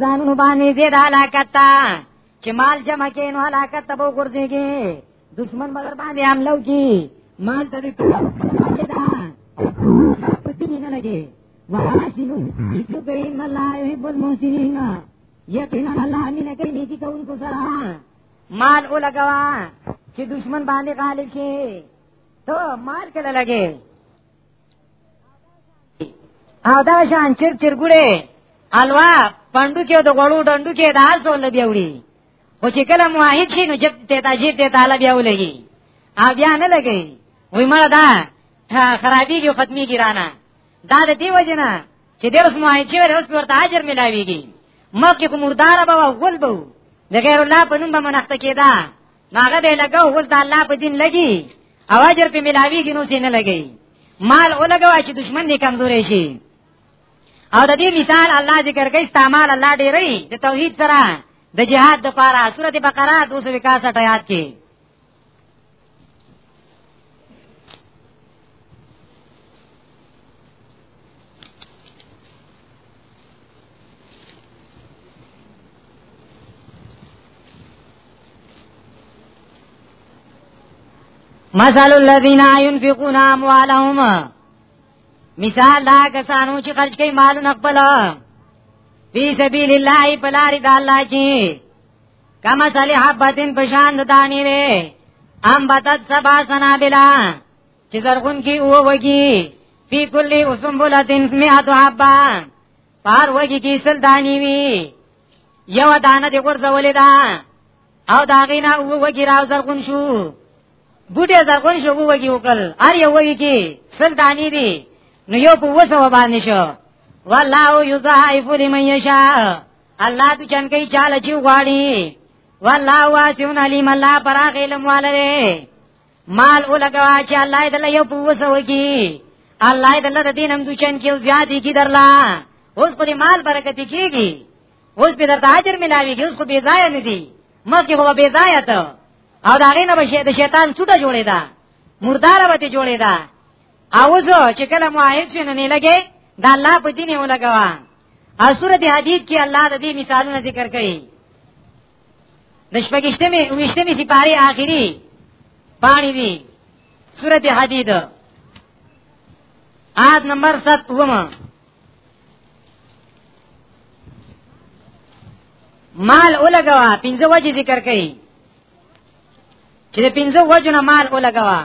ځانونو باندې دې د علاقت ته چې مال جمع کې نو علاقت ته وو ګرځيږي دشمن بدر باندې حمله وکي مال ته دې پتی نه لګي وحاشنو چې به ان الله يحب المحسنين یقینا الله مين کوي نیکی کوونکو سره مال ولګوا چې دشمن باندې غالب شي ته مال کله لګي او دا شان چر چر ګړې الوا پندو کې د غړو ډندو کې دا څو لبي وړي خو چې کله موحد شي نو جب ته تاجیب ته تعالی بیا ولګي او بیا نه لګي وای مړه دا خرابيږي ختمي ګرانه دا د دې وجنه چې د اوس موحد شي اوس ورته اجر ملاويږي مخکې کوم مردار به غول به د غیر الله په نوم به منښت کېده ناغه به لګاو اوس د الله په دین لګي او اجر په ملاوي کې نو نه لګي مال ولګوا چې دشمن دې کمزورې شي او د دې مثال الله ذکر کوي استعمال الله ډېرې د توحید سره د جهاد د پاره سورته بقره 261 آیات کې مثل الذين ينفقون اموالهم مثال دا کسانو چې خرج کوي مالونه خپل فی سبیل الله په لار د الله کې کما صالح حبتن پشان د دانی له ام بتت سبا سنابلا چې زرغون کې او وږي فی کل اسمبلتن مئات حبا پار وږي کې سل دانی وی یو دانه دی ورځولې دا او دا غینا او وږي راو زرغون شو بوټه زرغون شو وږي وکړ ار یو وږي کې سل دانی دی نو یو په وسو باندې شو والله یضاعف لمن یشاء الله تو چن کوي چاله چې غواړي والله واسعون علیم الله پراخ علم والره مال ولګوا چې الله دې له یو پوسه وږي الله دې له دینم دوچن کې زیاتې کی درلا اوس خو دې مال برکت کیږي اوس به درته اجر ملاويږي اوس خو بې ځای نه دي مخکې خو بې ځای ته او دا غینه به د شیطان څټه جوړې ده مردار به جوړې ده او زه چې کله معاهد شې نه لګې دا الله په دین ولګوا او سورته حدید کې الله د دې مثالونه ذکر کړي د شپږشتمې وشتمې سپاره آخري پانی دی سورت حدید آیت نمبر 7 ومه مال اولګوا پنځه وجه ذکر کړي چې د پنځه وجو نه مال اولګوا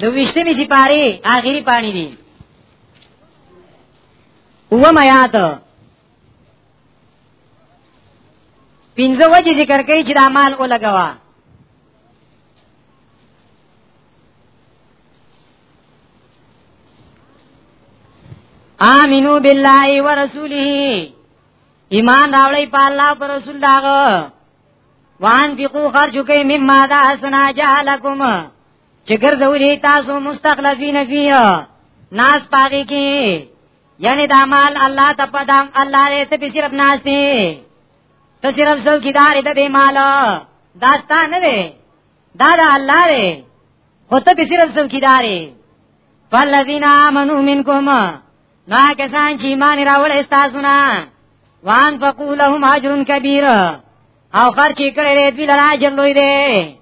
د وشتمې سپاره آخري پانی دی اوم آیات پنځه وجه ذکر کوي چې دا مال ولګوا آمینو بالله ورسوله ایمان راوړی په الله پر رسول داغه وان فقو خرج کوي مما دا حسنا جعلکم چې ګرځولې تاسو مستخلفین فیه ناس پاګی کې یعنی دا مال الله ته پدام الله دې ته صرف ناس دي ته صرف څو کیدار دې مال داستا نه دی دا دا الله دې خو ته صرف څو کیدارې فالذین آمنو منکم نا کسان چې ایمان راوړې تاسو نه وان فقولهم اجر کبیر او خرچ کړي دې دوی لراجر لوی دې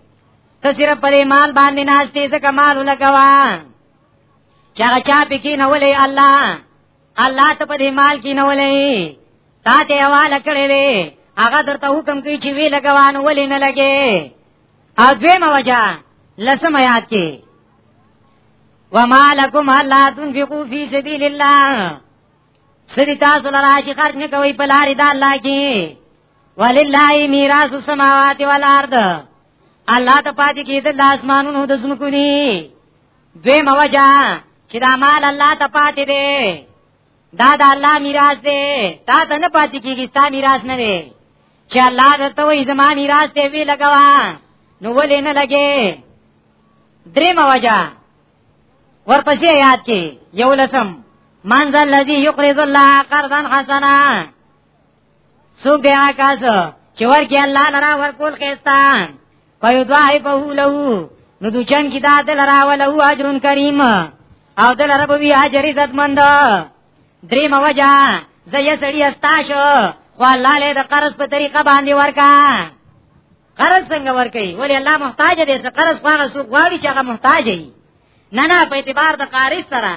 ته صرف په مال باندې ناشته ځکه مال لګوا چا چا پکې نه ولې الله الله ته په دې مال کې نه ولې تا ته حواله کړې وي هغه درته حکم کوي چې وی لګوان ولې نه لګې او دویمه وجه لسم آیات کې وما لكم الا تنفقوا في سبيل الله سری تاسو لرا چې خرج نه کوي په لارې د الله کې ولله میراث السماوات والارض الله ته پاتې کېدل د اسمانونو د زمکو دي دوی موجا چې دا مال الله ته پاتې دی دا د الله میراث دی تا ته نه پاتې کېږي تا میراث نه دی چې الله درته وایي زما میراث دی وی لګوا نو ولې نه لګې درې موجا ورپسې یاد کې یو لسم من ذا الذي يقرض الله قرضا حسنا څوک دی هغه کس چې ورکی الله لرا ورکول خيستا فیضاعی په له نو د چن کی دا دل را ولو اجر کریم او دل رب وی اجر عزت مند درې موجا زې سړی استا شو خو الله له د قرض په طریقه باندې ورکا قرض څنګه ورکي ولی الله محتاج دی چې قرض خو هغه څوک غواړي چې هغه محتاج دی نه نه په اعتبار د قارض سره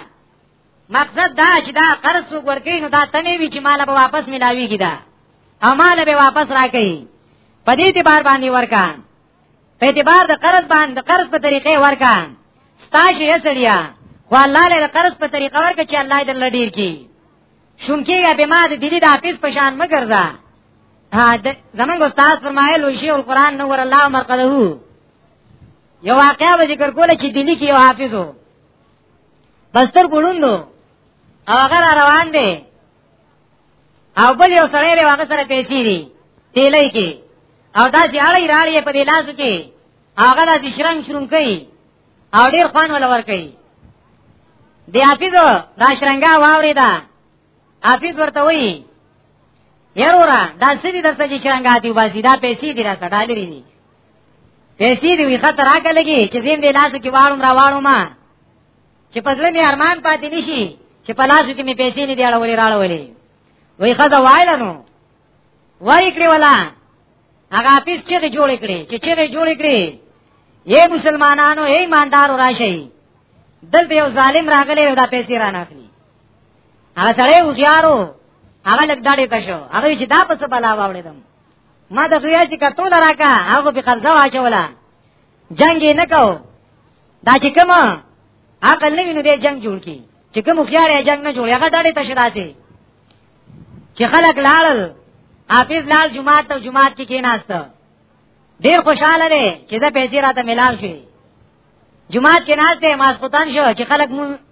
مقصد دا چې دا قرض څوک ورکړي نو دا تمه وی چې مال به واپس ملاويږي دا او مال به واپس راکړي په دې اعتبار باندې ورکا په اعتبار د قرض باندې قرض په طریقې ورکا ستاشه یې سړیا خو الله له قرض په طریقه ورکړي چې الله دې لډیر کی شونکیږي به ما د دلی د حافظ په شان مګرځا ها زمنګ استاد فرمایل وی شی القرآن نور الله مرقده یو واقعا ذکر کوله چې دلی کې یو حافظ وو بستر ګړوندو هغه را روان دی او بل یو سړی له هغه سره پیسې دي تیلې کې او دا چې اړې راړې په دې لاسو کې هغه د شرنګ شرنګ کوي او ډیر خوان ولا ور کوي دی حافظ دا شرنګا واوري دا حافظ ورته وایي یرورا دا سړي درته چې شرنګا دی وباسي دا پیسې دي راته ډالري دي پیسې دی وی خطر راکه لګي چې زین دی لاس کې واړم را واړم ما چې په ځل می ارمان پاتې نشي چې په لاس کې می پیسې نه دی اړولې راړولې وی خزه وایله نو وای کړی ولا هغه اپیس چې جوړ کړي چې چې جوړ کړي یې مسلمانانو یې ایماندار راشي دلته یو ظالم راغلی او دا پیسې را ناخلی هغه سره وګیارو هغه لګ داړي کښو هغه چې دا په څه بلا واوړې دم ما د غویا چې کتو لراکا هغه په قبضه واچولا جنگ یې نکاو دا چې کوم عقل نه ویني د جنگ جوړ کی چې کوم خيار یې جنگ نه جوړ هغه ډاډه تشراسي چې خلک لاړل حافظ لال جمعه ته جمعه کې کېناست ډیر خوشاله دی چې دا پیسې راته ملاو شي جمعه کې ناست دی ماسختان شو چې خلک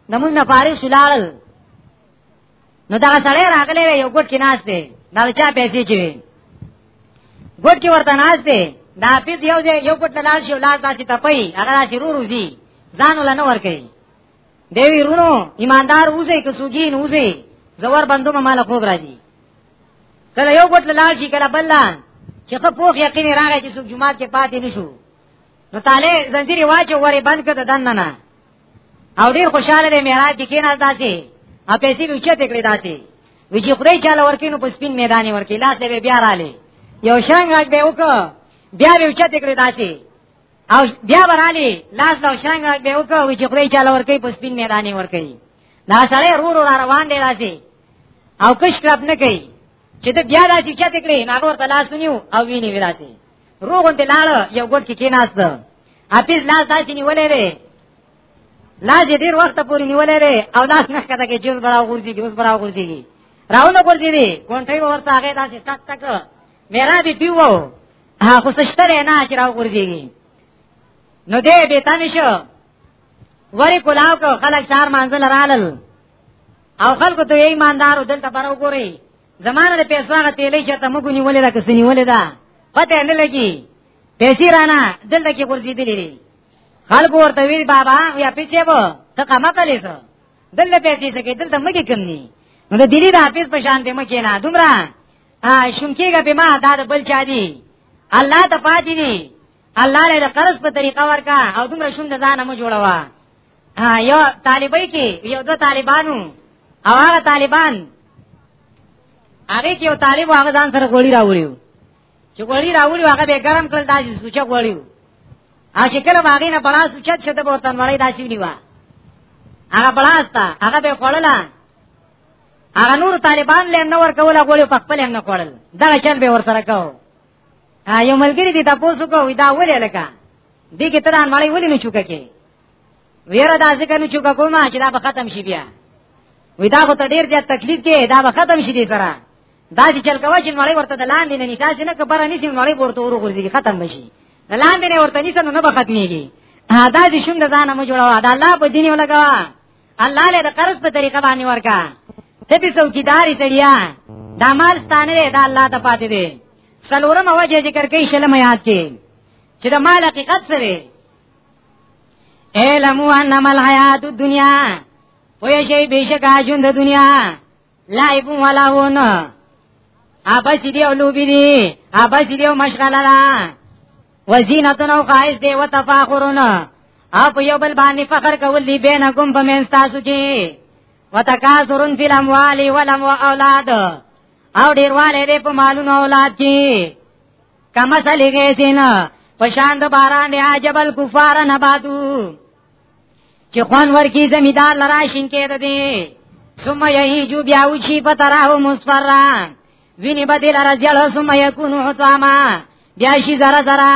نمون نه فارغ شولال نو دا سړی راغلی یو ګټ کې ناس دی دا چا پیسې چي وي ګټ کې ورته ناس دی دا حافظ یو ځای یو ګټ لاله شي ولاد داسې تپي هغه داسې رو روزي ځان ولا نه ور کوي دیوی رونو ایماندار اوسې که سوګین اوسې زور بندو مال خوب راځي کله یو ګټ لاله شي کله بلان چې په پوخ یقین راغی چې څوک جمعه کې پاتې نشو نو تعالی زنجیر واچو وری بند کړه دننه او ډیر خوشاله دی معراج کې کېناس داسي ا پیسې به چته کړې داسي وی چې خدای چاله ورکینو په سپین میدان ورکی لاس به بیا رااله یو شنګ غږ به وکړ بیا به چته کړې داسي او بیا برالی لاس لو شنګ غږ به وکړ وی چې خدای چاله ورکی په سپین میدان ورکی دا سره رو رو روان دی داسي او کښ کړب نه کوي چې ته بیا داسي چته کړې ناګور تلاش نیو او ویني وراسي روغ ته لاړ یو ګډ کې کیناست اپیز لاس داسې نیولې وي لاس یې ډیر وخت پورې نیولې وي او لاس نه کته کې جوز برا ورځي جوز برا ورځي راونه ورځي دي کونټي ورته هغه داسې تک تک میرا بي پیو ها خو سشتره نه چې راو ورځي نو دې به تم شو وری کولاو کو خلک چار مانځل رالل او خلکو ته ایماندارو دلته برو ګوري زمانه د پیسو هغه تیلې چې ته موږ نیولې ده که سنیولې ده پته نه لګي پیسې رانه دلته کې ورزيدلې دي خلک ورته وی بابا یا پیسې وو ته کما کړې سو دلته پیسې څه کې دلته موږ کم ني نو د دلی د حافظ په شان به موږ نه دومره شوم کېږي به ما دا بل چا دي الله ته پاتې دي الله له قرض په طریقه ورکا او دومره شوند ځان مو جوړوا یو طالبای کې یو د طالبانو او هغه طالبان هغه کې یو طالب هغه ځان سره غوړی راوړیو چې غوړی راوړی هغه به ګرم کړل داسې سوچا غوړیو ا چې کله باغې نه بڑا سوچا چې د بوتان وړی داسې نیوا هغه بڑاستا هغه به خړلا هغه نور طالبان لیم نه ورکول غوړی په خپل هم نه خړل دا چل به ور سره کاو یو ملګری دی تاسو کو وی دا ولې لکه دې کې تران مړی ولې نه چوکه کې ویره دا ځکه نه چوکه کومه چې دا به ختم شي بیا وی دا خو ته ډیر زیات تکلیف کې دا به ختم شي دې سره دا چې چل کوي چې مړی ورته د لاندې نه نشا چې نه کبره نشي مړی ورته ورو ورځي ختم بشي د لاندې نه ورته نشي نه به ختميږي دا چې شوم د ځانه مو جوړاوه دا الله په دین ولګوا الله له قرض په طریقه باندې ورکا ته به څوکیداری سړیا دا مال ستانه دی دا الله ته پاتې دی سلورم وجه ذکر کوي شلم یاد کې چې دا مال حقیقت څه دی اعلموا انما الحیات الدنیا وې شی بشکا ژوند د دنیا لایب ولا ونه ابس دی او لوبی دی ابس دی او مشغله ده وزینتن او خواهش دی و تفاخرون اپ یو بل باندې فخر کول دی بینکم په من تاسو کې وتکاثرون فی الاموال ولم واولاد او ډیر والے دې په مالونو اولاد کې کما سلیږي سینا پشان د باران دی عجبل کفار نباتو چې خوان ورکی زمیدار لرا شینکې ده دي ثم یهجو بیا وچی په تراه مصفرا ویني بدل را جړ ثم یکون حطاما بیا شي زرا زرا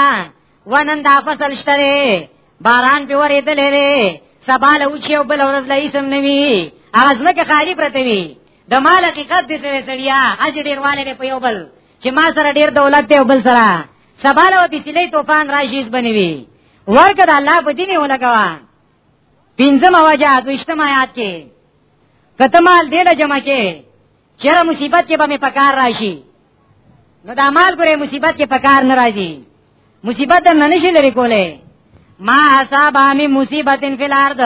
ونن دا فصل شتره باران په ورې دلې سبال اوچي او بل ورځ لای سم نوي هغه ځمکه خالی پرته وي د مال حقیقت دې سره سړیا اج ډیر والے په یو بل چې ما سره ډیر دولت دی او بل سره سباله وتی سلی طوفان راشیز بنوي ورکه د الله په دین ولګوا پنځم واجه دوشتم آیات کې کته مال دې له جمع کې چیرې مصیبت کې به مې پکار راشي نو دا مال ګره مصیبت کې پکار نه راځي مصیبت نه نشي لري کوله ما حساب امي مصیبتن فی الارض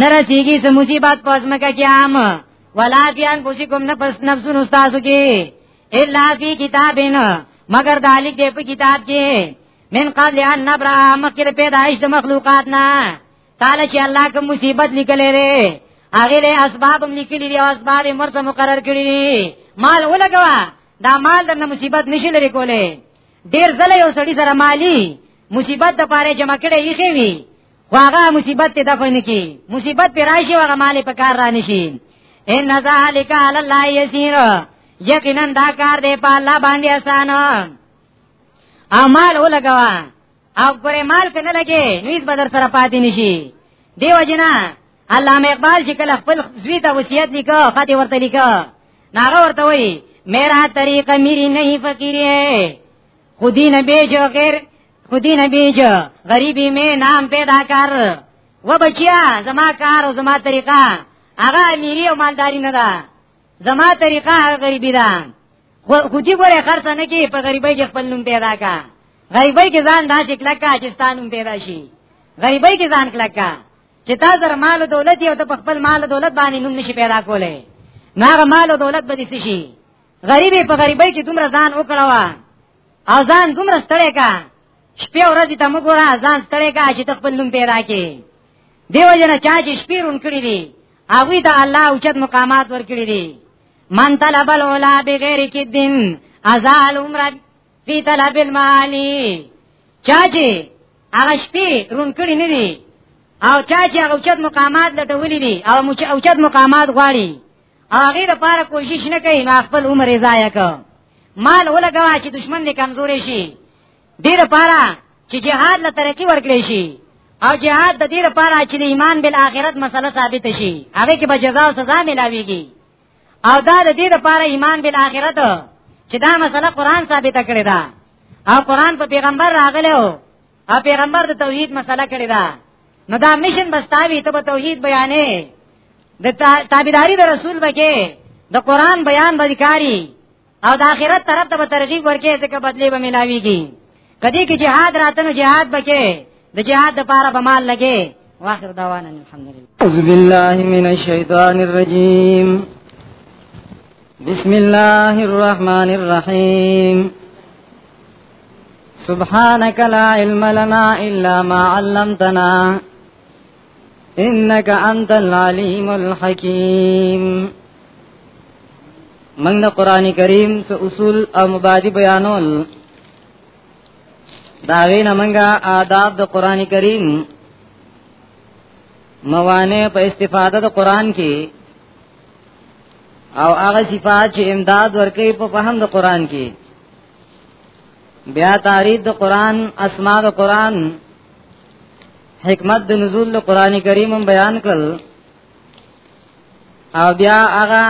نرسیږي سم مصیبت پس مکه کې عام ولا بیان پوسی کوم نه پس نفسون استادو کې الا فی کتابین مگر دالک دې په کتاب کې من قبل ان نبرا مکر پیدائش د مخلوقات نه تعالی چې الله کوم مصیبت لیکلې لري هغه له اسباب هم لیکلي دي او اسباب یې مرسته مقرر کړی دي مال ولګوا دا مال درنه مصیبت نشي لري کوله ډیر زله یو سړی سره مالی مصیبت د پاره جمع کړي یې خوي خو هغه مصیبت ته دفع نه کی مصیبت پر راشي هغه مال په کار را نشي ان ذالک علی الله یسیر یقینا دا کار دی په الله باندې آسان اعمال ولګوا او ګره مال څه نه لګي نویز بدر سره پاتې نشي دیو جنا علامه اقبال چې کله خپل زوی ته وصیت لیکو خاطی ورته لیکو ناغه ورته وای میرا طریقه میری نہیں فقیر ہے خودی نبی جو غیر خودی نبیج غریبی می نام پیدا کر و بچیا زما کار او زما طریقه هغه امیری او مالداری نه ده زما طریقه هغه غریبی ده خودی ګوره خرڅ نه کی په غریبۍ کې خپل نوم پیدا کا غریبۍ کې ځان داسې کلک کا چې ستانوم پیدا شي غریبۍ کې ځان کلک کا چې تا زر مال او دولت یو ته په خپل مال او دولت باندې نوم نشي پیدا کولای ناغه مال او دولت به دې شي غریبې په غریبۍ کې دومره ځان وکړوا ازان دومره ستړی کا شپې ورځې ته موږ ورا ازان ستړی کا چې خپل نوم پیدا کې دیو جن چا چې شپې رون کړی دي هغه ته الله اوچت مقامات ور کړی دي من طلب العلا بغیر کې دین ازال عمر فی طلب المعالی چا چې هغه شپې رون کړی نه دي او چا چې هغه اوچت مقامات لټولې دي او اوچت مقامات غواړي هغه د پاره کوشش نه کوي نو خپل عمر یې ضایع کو مال ولګوا چې دشمن دې کمزوري شي دې لپاره چې جهاد له ترقی ورکړي شي او جهاد د دې لپاره چې د ایمان بل آخرت مسله ثابت شي هغه کې به جزا او سزا ملاويږي او دا د دې لپاره ایمان بل آخرت چې دا مسله قران ثابت کړی دا او قران په پیغمبر راغلی او ا پیغمبر د توحید مسله کړی دا نو دا مشن بستاوی ته توحید بیانې د تابعداري د رسول بکې د قران بیان باندې کاری او د آخرت طرف ته ترغیب ورکې ځکه بدلی به ملاویږي کدی کې جهاد راتنو جهاد بکې د جهاد لپاره به مال لګي واخر دعوانا الحمدلله اعوذ بالله من الشیطان الرجیم بسم الله الرحمن الرحیم سبحانك لا علم لنا إلا ما علمتنا إنك أنت العليم الحكيم من دا قرآن کریم سو اصول او مبادی بیانول داغین منگا آداب دا قرآن کریم موانع په استفاده د قرآن کې او هغه صفات چې امداد ورکوي په فهم د قرآن کې بیا تعریف د قران اسماء د قران حکمت د نزول د قران کریم بیان کړل او بیا هغه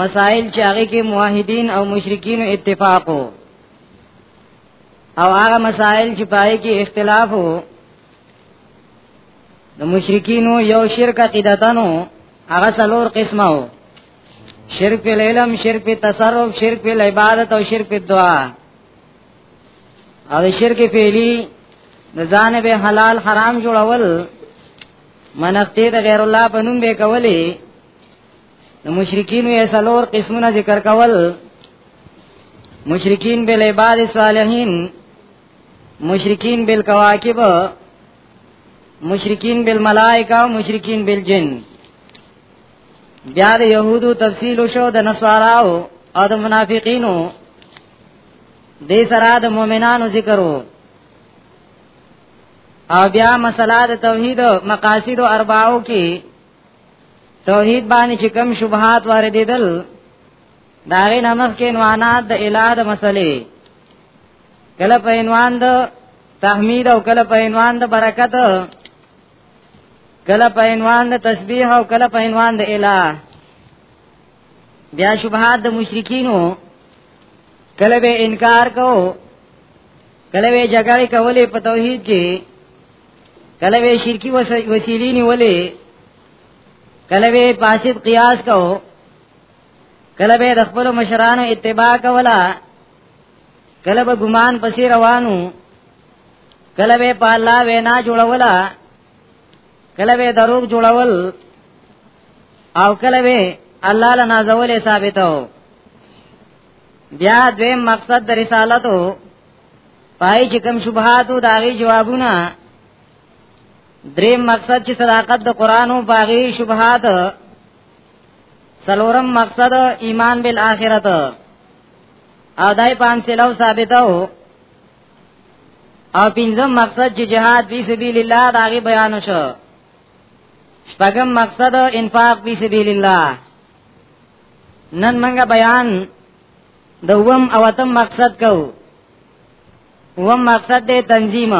مسائل چې هغه کې موحدین او مشرکین اتفاق وو او هغه مسائل چې پای کې اختلاف وو د مشرکینو یو شرک عقیدتانو هغه څلور قسمه وو شرک په علم شرک په تصرف شرک په عبادت او شرک په دعا او شرک فعلی د ځان به حلال حرام جوړول منختی د غیر الله په نوم به کولی د مشرکین یې سلور قسمونه ذکر کول مشرکین بل عباد صالحین مشرکین بل کواکب مشرکین بل ملائکه مشرکین بل جن بیا د يهودو تفصیل شو د نصاراو او د منافقینو د سره د مؤمنانو ذکرو او بیا مسله د توحید مقاصد او ارباو کې توحید باندې چې کم شبهات واردېدل دا غي نمخ کې عنوانات د الہ د مسلې کله په عنوان د تحمید او کله په عنوان د برکت کله په عنوان د تسبیح او کله په عنوان د الہ بیا شبهات د مشرکینو کله به انکار کو کله به جګړه کولې په توحید کې کله به شرکی وسیلې نیولې کله به پاسد قیاس کو کله به د خپل مشرانو اتباع کولا کله به ګمان پسې روانو کله به په الله وینا جوړولا کله به دروغ جوړول او کله به الله له نازولې ثابتو بیا دویم مقصد د رسالتو پای چې کوم شبهاتو داغي جوابونه دریم مقصد چې صداقت د قران او باغی شبهات سلورم مقصد ایمان بالآخرت او دای پام سلو ثابتو او پنځم مقصد چې جهاد فی سبیل الله دا غي بیان شو شپږم مقصد انفاق فی سبیل الله نن منګه بیان دوم او اتم مقصد کو وم مقصد دې تنظیم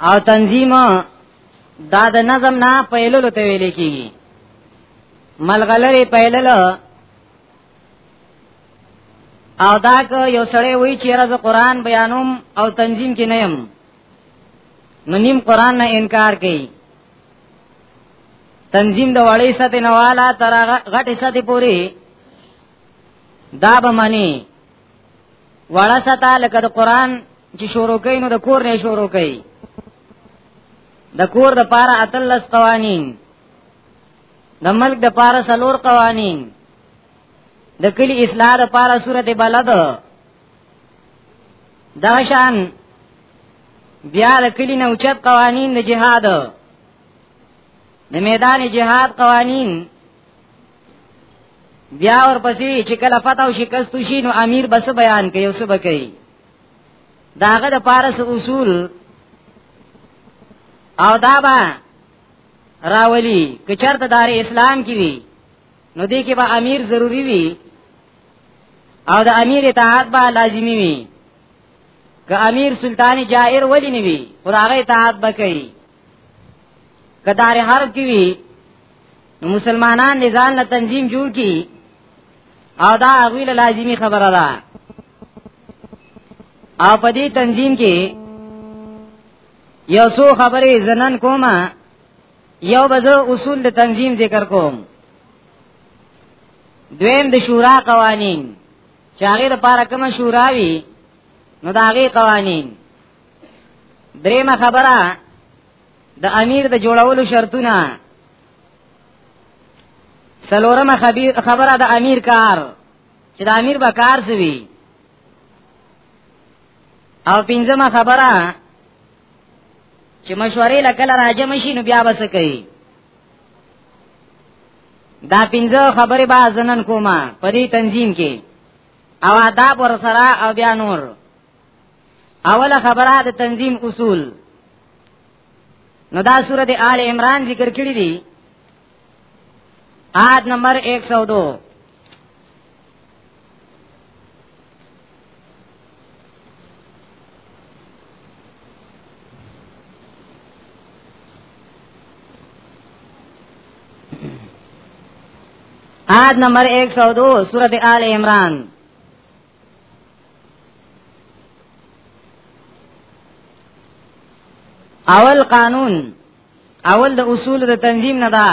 او تنظیم دا د نظم نه پیلولو ته ویل کیږي ملغلری پیللو او دا که یو سړی وی چې راز قرآن بیانوم او تنظیم کې نه يم نو نیم قرآن نه انکار کوي تنظیم د وړې سطح نه والا تر غټې سطح پوري دا به معنی وړه سطح لکه د قرآن چې شروع کوي نو د کور نه شروع کوي د کور د پاره اتلس قوانین د ملک د پاره سلور قوانین د کلی اصلاح د پاره صورت بلد دا شان بیا د کلی نه اوچت قوانین د جهاد د میدان جهاد قوانین بیا ورپسې چې کله فتح او شکست شي نو امیر بس بیان کوي او څه بکوي داغه د پارس اصول او دا با راولی کچرت دار اسلام کی وی نو دی کې به امیر ضروری وی او د امیر اطاعت به لازمی وی که امیر سلطان جائر ولی نوی خداغه اطاعت بکئی که دار حرب کی وی نو مسلمانان نزان له تنظیم جوړ کی او دا اغوی لازمی خبره ده او په دې تنظیم کې یو څو خبرې زنن کومه یو به زه اصول د تنظیم ذکر کوم دویم د شورا قوانین چې هغه د پاره کومه شورا وي نو دا هغه قوانین دریمه خبره د امیر د جوړولو شرطونه سلورمه خبره د امیر کار چې د امیر به کار سوي او پنځمه خبره چې مشورې لکه راځم شي نو بیا وسه کوي دا پنځه خبرې به زنن کومه په دې تنظیم کې او آداب ور سره او بیا نور اوله خبره د تنظیم اصول نو دا سورته آل عمران ذکر کړی دی آیت نمبر 102 آیت نمبر 102 سورت آل عمران اول قانون اول د اصول د تنظیم نه دا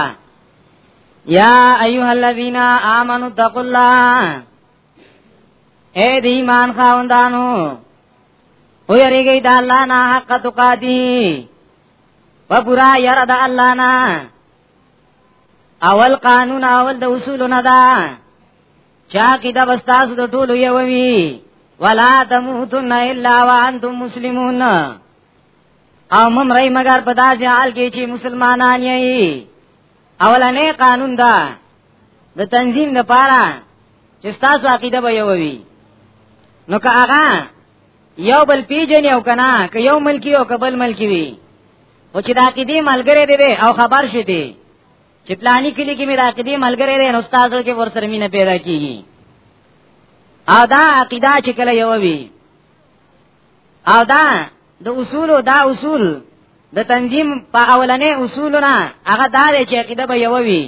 یا ایها الذین آمنوا تقوا الله اے دی ایمان خاوندانو او یریږئ د الله نه حق تقاتی و پورا یار د الله نه اول قانون اول د اصول نه دا چا کی دا بستاس د ټولو یو وی ولا تموتن الا وانتم مسلمون او مم رای مگر په داسې حال کې چې مسلمانان یې اولنې قانون دا د تنظیم د پاره چې تاسو عقیده به یو وی نو که هغه یو بل پیجن یو کنا که یو ملکی او که بل ملکی وی او چې د عقیده ملګری دی او خبر شې دی چې پلاني کلی کې مې د عقیدې ملګری دی نو استاد کې ورسره مینه پیدا کیږي او دا عقیده چې کله یو وي او دا د اصول دا اصول د تنظیم په اولنې اصولونه هغه دا دی چې عقیده به یو وي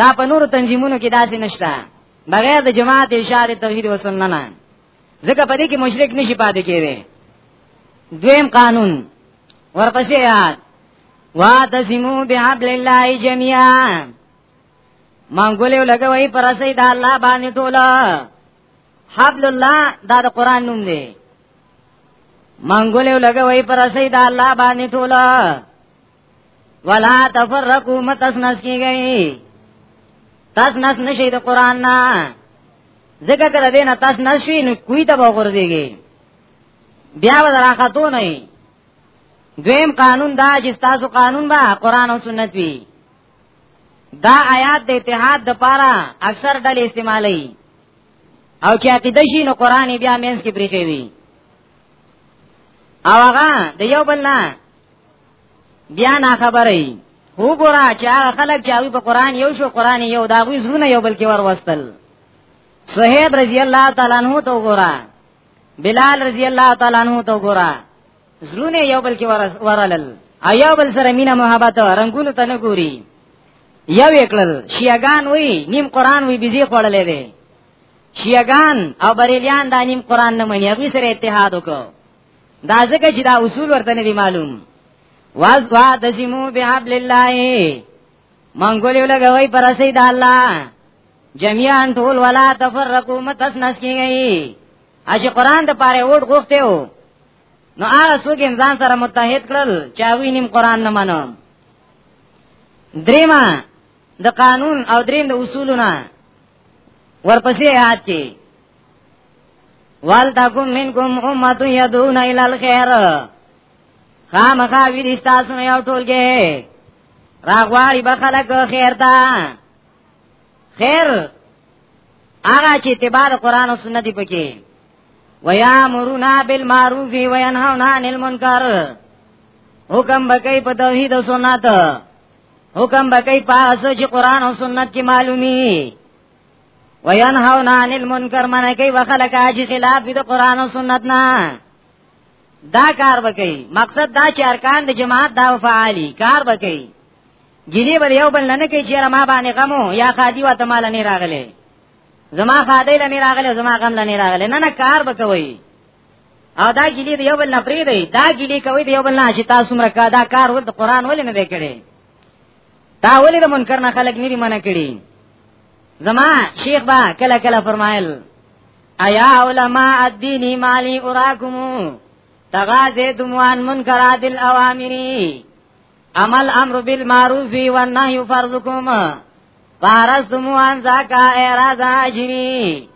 دا په نورو تنظیمونو کې داسې نشته بغیر د جماعت اشاره توحید و سنت نه ځکه په دې کې مشرک نشي پاتې کېږي دویم قانون ورپسې یاد واتسمو بحبل الله جميعا منګولیو لګوي پر سي د الله باندې ټوله حبل الله دا د قران نوم دی منګولیو لګوي پر سي د الله باندې ټوله ولا تفرقوا متسنس کیږي تاسو نس نشي د قران نه ځکه کړه دینه تاسو نشوي نو کوی ته وګورځيږي بیا ودرا خاتون نه دویم قانون دا چې تاسو قانون با قران او سنت وی دا آیات د اتحاد د پاره اکثر ډل استعمالي او چې عقیده شي نو قران بیا مینس کې پریخي وی او هغه د یو بل نه بیا نه خبرې هو ګورا چې هغه خلک چې هغه په قران یو شو قران یو دا غوي زونه یو بل کې ور وستل صہیب رضی اللہ تعالی عنہ تو ګورا بلال رضی اللہ تعالی عنہ تو ګورا زلونه یو بل کې ورالل ایا بل سره مینا محبت رنگونو ته نه ګوري یو وکړل شیعاګان وی نیم قران وی بيزي خړلې دي شیعاګان او بریلیان دا نیم قران نه مني هغه سره اتحاد وکړو دا ځکه چې دا اصول ورته نه دي معلوم واز وا دجمو بحبل الله منګولیو لګوي پر سید الله جميعا ټول ولا تفرقوا متسنس کیږي اش قران د پاره وډ غوښته نو هغه څوک انسان سره متحد کړل چې هغه نیم قران نه منو دریما د قانون او دریم د اصولونه ورپسې یاد کی وال تکم منکم امه یدون الی الخير خامخا وی دي تاسو نه یو ټولګه راغواړي به خلک خیر ته خیر هغه چې اتباع قرآن او سنت پکې ويامرنا بالمعروف وينهون عن المنکر حکم بکې په توحید او سنت حکم بکې په اساس چې قران او سنت کې معلومي وينهون عن المنکر منه کوي وخلک اجي خلاف د قران او سنت نه دا کار وکي مقصد دا چې ارکان د جماعت دا فعالي کار وکي جلی بل یو بل نه کوي چې ما باندې غمو یا خادي وته مال نه راغله زما خادای لنی راغله زما غم لنی راغله نه نه کار بکوي او دا ګلی دی یو بل نه پری دی دا ګلی کوي دی یو بل نه چې تاسو مرکا دا کار ول د قران ولې نه وکړي دا ولې د منکر نه خلک نری منع کړي زما شیخ با کله کله فرمایل ایا علماء الدین مالی اراکم تغازیتم عن منکرات الاوامری عمل امر بالمعروف والنهي فرضكم فارستم عن زکا اعراض اجری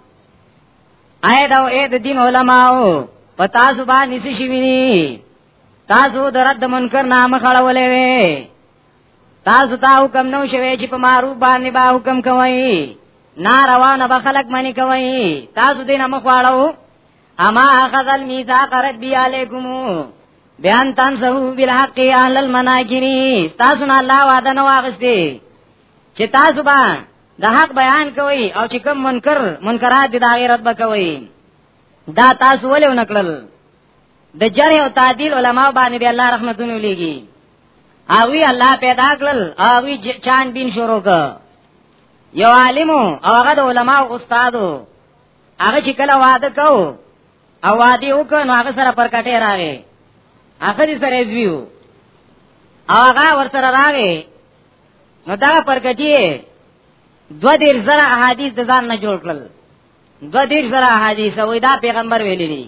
اې دا اې د دین علماو په تاسو باندې څه شي ویني تاسو د رد منکر نام خړولې وې تاسو ته حکم نو شوي چې په معروف باندې با حکم کوي ناروا نه به خلق منی کوي تاسو دې نه مخواړو اما اخذ المیثاق ربی علیکم بیان تنسو بالحق اهل المناکری تاسو نه الله وعده نو واغستی چې تاسو به د حق بیان کوي او چې کوم منکر منکرات دي دا غیرت به کوي دا تاسو ولې ونکړل د جرح او تعدیل علما باندې به الله رحمتونه لګي اوی الله پیدا کړل اوی چان بین شروع ک یو عالم او هغه د علما او استادو هغه چې کله واده کو او واده وکړ نو هغه سره پر کټه راغی هغه دې سره زویو هغه ور سره راغی نو دا پر کټی دو دیر زره احادیث د ځان نه جوړ کړل دو دیر زره احادیث وې دا پیغمبر ویلي دي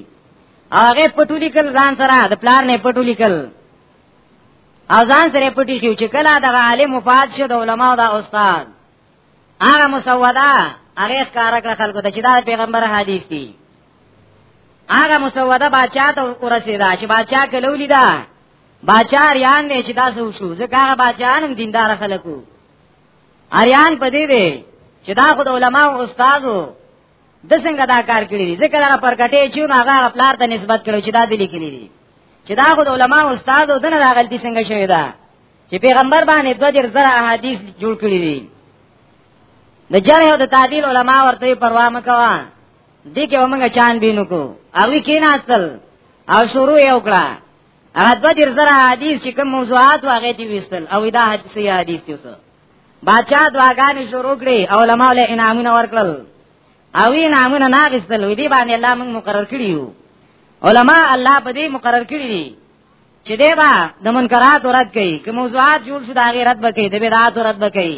هغه پټولی کل ځان سره د پلان نه پټولی کل اذان سره پټی شو چې کله د عالم وفات شو د علماو دا استاد هغه مسوده هغه کار کړ خلکو ته چې دا پیغمبر حدیث دی هغه مسوده بچا ته ورسیدا چې بچا کلولی دا بچا ریان نه چې دا سو شو ځکه هغه بچا نن دیندار خلکو اریان پدې دی چې دا خود علما او استادو د څنګه دا کار کړی دی ځکه دا پرګټې چې هغه خپل ته نسبت کړو چې دا دي لیکلي دي چې دا خود علما او استادو دنه دا غلطي څنګه شوی ده چې پیغمبر باندې دوه ډیر زره احادیث جوړ کړی دي د جرح او د تعدیل علما ورته پروا مکوا دي کې ومنګ چان بینو کو اوی کې نه اصل او شروع یې وکړه هغه دوه ډیر زره احادیث چې کوم موضوعات واغې دي وستل او دا حدیث یې حدیث دی وسه بادشاہ دعاګانې شروع کړې او علما له انعامونه ورکړل او یې نامونه نه غستل وې دي باندې الله موږ مقرر کړیو علما الله په دې مقرر کړی دي چې دی با د منکرات رد کوي که موضوعات جوړ شو د هغه رد وکړي د بدعات رد وکړي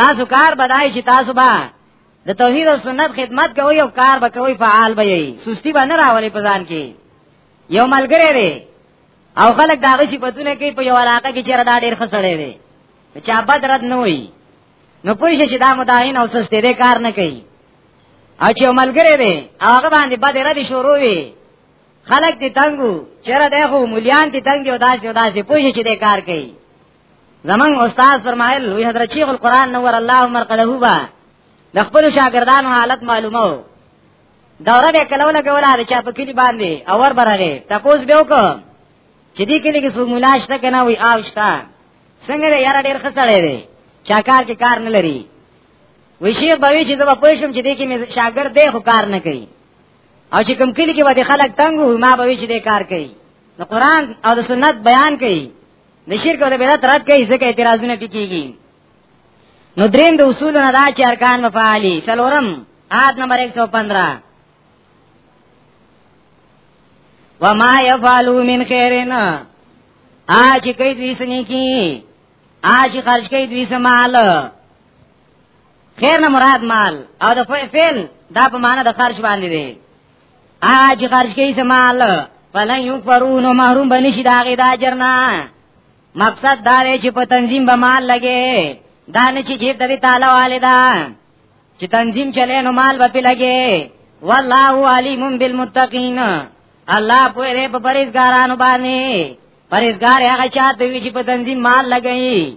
تاسو کار بدای چې تاسو با د توحید او سنت خدمت کوي او کار به کوي فعال به یي سستی به نه راولي په ځان کې یو ملګری دی او خلک دا غشي پتونه کوي په یو علاقه کې چیرې دا ډیر خسړې دی چا بد رد نه وي نو پوه شي چې دا مداهین او سستې دی کار نه کوي او چې ملګری دی هغه باندې بد رد شروع وي خلک دې دنګو چیرې ده خو مليان دې دنګي او داسې او داسې پوه شي دې کار کوي زمون استاد فرمایل وی حضرت شیخ القران نور الله مرقده با د خپل شاګردانو حالت معلومه وو دوره به کلو لګولا د چا په کلی باندې اور برغه تپوس به وکړه چې دې کلی کې څوک ملاش ته کنه وی آوشتا څنګه دې یاره ډیر خسړې دي چا کار کې کار نه لري وی شیخ به چې زه په پوښم چې دې کې مې شاګرد دې خو کار نه کوي او چې کوم کلی کې به خلک تنګ وو ما به وی چې کار کوي نو قران او د سنت بیان کوي د شرک او د بدعت رد کوي ځکه اعتراضونه پکېږي نو دریم د اصول نه دا چې ارکان مفعالی څلورم آد نمبر 115 وما يفعلوا من خيرنا آج کوي دوی سنې کی آج خرج کوي دوی سمال خیر نه مراد مال او د فعل دا په معنا د خرج باندې دی اج خرج کوي سمال فلن یکفرون محروم بنشي دا غي د اجر نه مقصد دا دی چې په تنظیم به مال لګي دا نه چې جیب د تعالی والدا چې تنظیم چلے نو مال به لګي والله علیم بالمتقین الله په دې په پرېزګارانو باندې پرېزګار هغه چاته وی چې په تنظیم مال لګي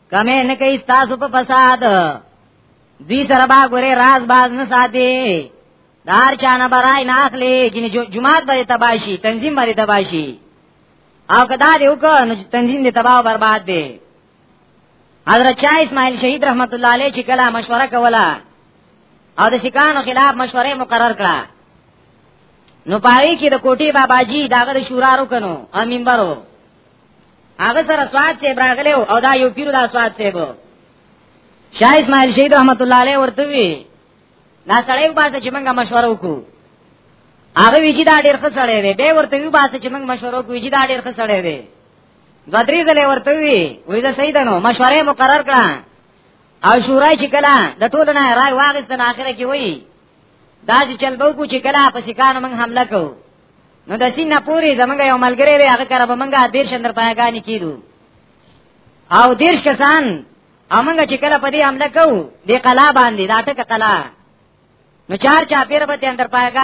کمه نه کوي تاسو په فساد دوی سره با ګوره راز باز نه ساتي دار چانه برای نه اخلي چې جمعات به تباشي تنظیم به تباشي او کدا دی وک نو تنظیم دی تباہ برباد دی حضرت شاه اسماعیل شهید رحمت الله علیه چې کله مشوره کوله او د شکانو خلاف مشوره مقرر کړه نو پای کې د کوټي باباجی داغه شورا رو کنو امینبرو هغه سره سواد ته براغله او دا یو پیرو دا سواد ته وو شاه اسماعیل شهید رحمت الله علیه ورته وی دا سړی په باسه چې موږ مشوره وکړو هغه وی چې دا ډیر ښه سړی دی به ورته وی باسه چې موږ مشوره وکړو چې دا ډیر ښه سړی دی بدري زله ورته وی وې دا صحیح ده نو مشوره مقرر کړه او شورای چې کله د ټولو نه راي واغستن اخره کې وی دا چې چل بو کو چې کله په شکانو موږ حمله کوو نو د سینه پوری زمونږ یو ملګری وی هغه کار به مونږه دیر شندر پایګانی کیدو او دیر کسان امنګ چې کله په دې حمله کوو دې قلا باندې دا ټکه قلا نو چار چا پیر به اندر پایګا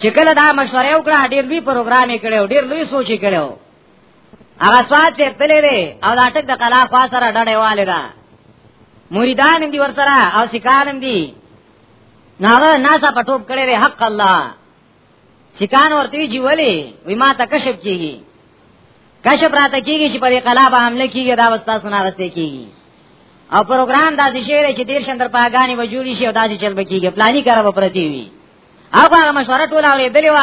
چې کله دا مشوره وکړه ډېر لوی پروګرام یې کړو ډېر لوی سوچ یې کړو هغه سواد ته تللی دی او دا ټک د کلا خوا سره ډډه والي ده مریدان هم دي ورسره او سکان هم دي ناغه ناسا په ټوپ کړی دی حق الله سکان ورته وی جی ولی وی ما ته کشف چیږي کشف راته کیږي چې په دې قلا به حمله کیږي دا وستا سنا غسته کیږي او پروګرام داسې شعر چې دیر شندر پاګانی وجوړی شي او داسې چل بکیږي پلاني کار به پرتی وي هغه هغه مشوره ټول اورېدلې و